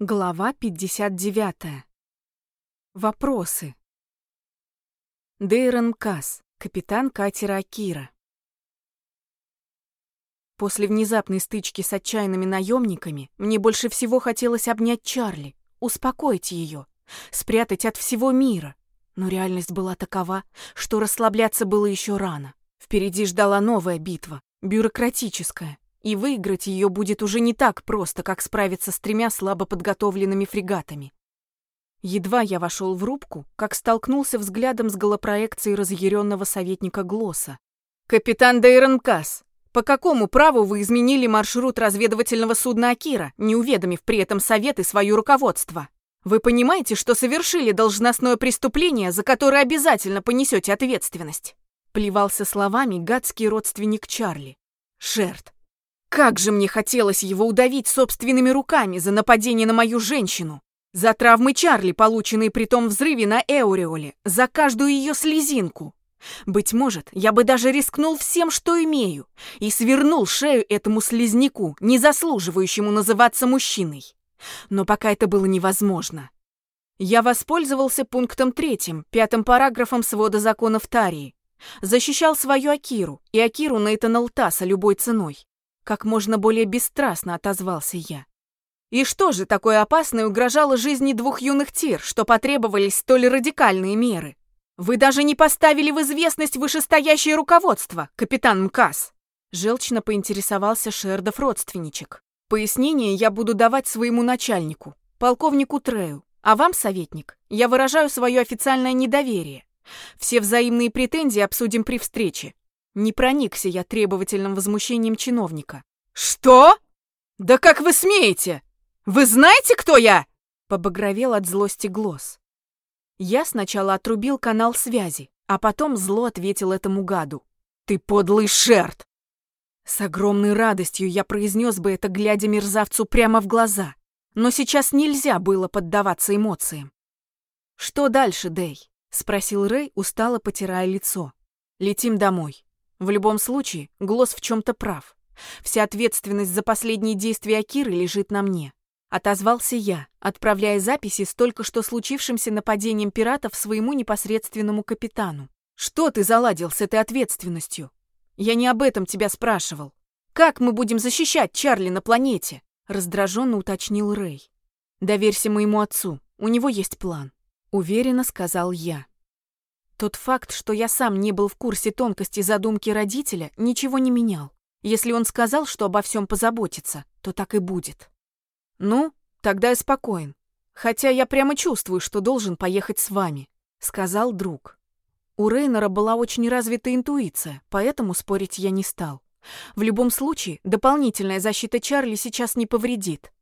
Глава 59. Вопросы. Дейрон Касс, капитан катера Акира. После внезапной стычки с отчаянными наемниками мне больше всего хотелось обнять Чарли, успокоить ее, спрятать от всего мира. Но реальность была такова, что расслабляться было еще рано. Впереди ждала новая битва, бюрократическая, и выиграть ее будет уже не так просто, как справиться с тремя слабо подготовленными фрегатами. Едва я вошел в рубку, как столкнулся взглядом с голопроекцией разъяренного советника Глосса. «Капитан Дейрон Касс, по какому праву вы изменили маршрут разведывательного судна Акира, не уведомив при этом совет и свое руководство? Вы понимаете, что совершили должностное преступление, за которое обязательно понесете ответственность?» Плевался словами гадский родственник Чарли. «Шерт, как же мне хотелось его удавить собственными руками за нападение на мою женщину, за травмы Чарли, полученные при том взрыве на Эуреоле, за каждую ее слезинку. Быть может, я бы даже рискнул всем, что имею, и свернул шею этому слизняку, не заслуживающему называться мужчиной. Но пока это было невозможно. Я воспользовался пунктом третьим, пятым параграфом свода законов Тарии. Защищал свою Акиру и Акиру Нейтана Лтаса любой ценой. Как можно более бесстрастно отозвался я. И что же такое опасное угрожало жизни двух юных тир, что потребовались столь радикальные меры? Вы даже не поставили в известность вышестоящее руководство, капитан МКАС. Желчно поинтересовался Шердов родственничек. Пояснение я буду давать своему начальнику, полковнику Трею. А вам, советник, я выражаю свое официальное недоверие. Все взаимные претензии обсудим при встрече. Не проникся я требовательным возмущением чиновника. «Что? Да как вы смеете? Вы знаете, кто я?» Побагровел от злости Глосс. Я сначала отрубил канал связи, а потом зло ответил этому гаду. «Ты подлый шерт!» С огромной радостью я произнес бы это, глядя мерзавцу прямо в глаза. Но сейчас нельзя было поддаваться эмоциям. «Что дальше, Дэй?» — спросил Рэй, устало потирая лицо. «Летим домой. В любом случае, Глосс в чем-то прав. Вся ответственность за последние действия Акиры лежит на мне. Отозвался я, отправляя записи с только что случившимся нападением пиратов своему непосредственному капитану. Что ты заладил с этой ответственностью? Я не об этом тебя спрашивал. Как мы будем защищать Чарли на планете? Раздраженно уточнил Рэй. Доверься моему отцу, у него есть план. Уверенно сказал я. Тот факт, что я сам не был в курсе тонкости задумки родителя, ничего не менял. Если он сказал, что обо всем позаботится, то так и будет. Ну, тогда я спокоен. Хотя я прямо чувствую, что должен поехать с вами, сказал друг. У Рейнера была очень развита интуиция, поэтому спорить я не стал. В любом случае, дополнительная защита Чарли сейчас не повредит.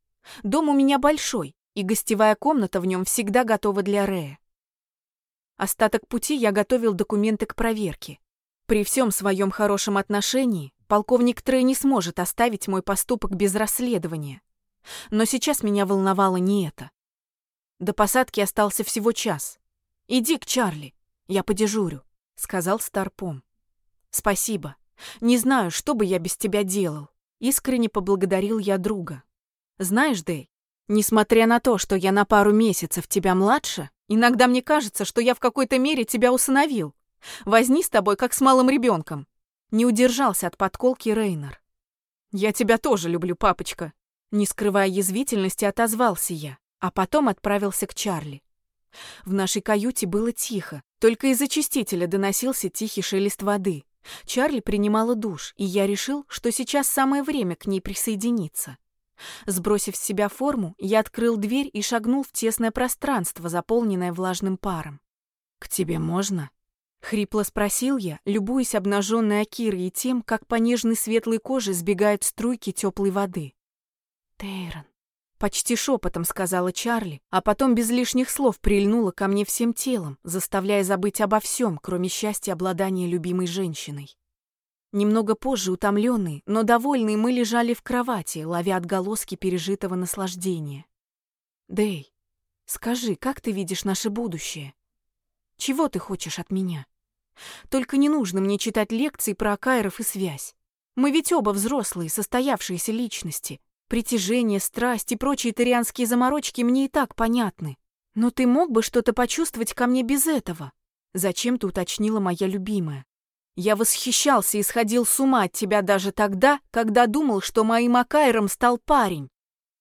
Дом у меня большой, и гостевая комната в нем всегда готова для Рея. Остаток пути я готовил документы к проверке. При всем своем хорошем отношении полковник Трей не сможет оставить мой поступок без расследования. Но сейчас меня волновало не это. До посадки остался всего час. «Иди к Чарли, я подежурю», — сказал Старпом. «Спасибо. Не знаю, что бы я без тебя делал». Искренне поблагодарил я друга. «Знаешь, Дэй, несмотря на то, что я на пару месяцев тебя младше, Иногда мне кажется, что я в какой-то мере тебя усыновил. Возни с тобой, как с малым ребенком. Не удержался от подколки Рейнер. Я тебя тоже люблю, папочка. Не скрывая язвительности, отозвался я, а потом отправился к Чарли. В нашей каюте было тихо, только из очистителя доносился тихий шелест воды. Чарли принимала душ, и я решил, что сейчас самое время к ней присоединиться. Сбросив с себя форму, я открыл дверь и шагнул в тесное пространство, заполненное влажным паром. «К тебе можно?» — хрипло спросил я, любуясь обнаженной Акирой и тем, как по нежной светлой коже сбегают струйки теплой воды. «Тейрон», — почти шепотом сказала Чарли, а потом без лишних слов прильнула ко мне всем телом, заставляя забыть обо всем, кроме счастья обладания любимой женщиной. Немного позже, утомленные, но довольные, мы лежали в кровати, ловя отголоски пережитого наслаждения. «Дэй, скажи, как ты видишь наше будущее? Чего ты хочешь от меня? Только не нужно мне читать лекции про Акаиров и связь. Мы ведь оба взрослые, состоявшиеся личности. Притяжение, страсть и прочие тарианские заморочки мне и так понятны. Но ты мог бы что-то почувствовать ко мне без этого? Зачем-то уточнила моя любимая. Я восхищался и сходил с ума от тебя даже тогда, когда думал, что моим Акайром стал парень.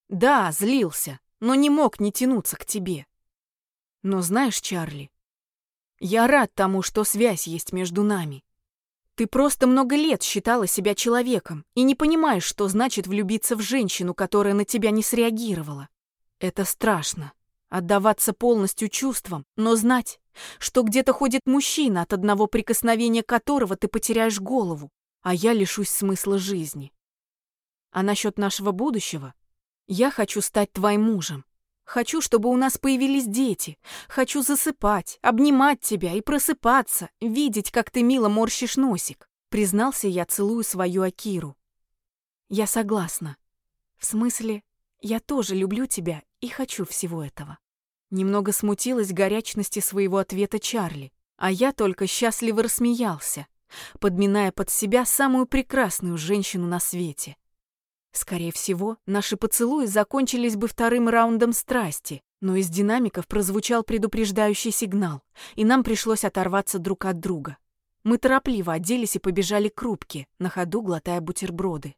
Да, злился, но не мог не тянуться к тебе. Но знаешь, Чарли, я рад тому, что связь есть между нами. Ты просто много лет считала себя человеком и не понимаешь, что значит влюбиться в женщину, которая на тебя не среагировала. Это страшно. Отдаваться полностью чувствам, но знать, что где-то ходит мужчина, от одного прикосновения которого ты потеряешь голову, а я лишусь смысла жизни. А насчет нашего будущего? Я хочу стать твоим мужем. Хочу, чтобы у нас появились дети. Хочу засыпать, обнимать тебя и просыпаться, видеть, как ты мило морщишь носик. Признался я, целую свою Акиру. Я согласна. В смысле, я тоже люблю тебя и хочу всего этого. Немного смутилась горячности своего ответа Чарли, а я только счастливо рассмеялся, подминая под себя самую прекрасную женщину на свете. Скорее всего, наши поцелуи закончились бы вторым раундом страсти, но из динамиков прозвучал предупреждающий сигнал, и нам пришлось оторваться друг от друга. Мы торопливо оделись и побежали к рубке, на ходу глотая бутерброды.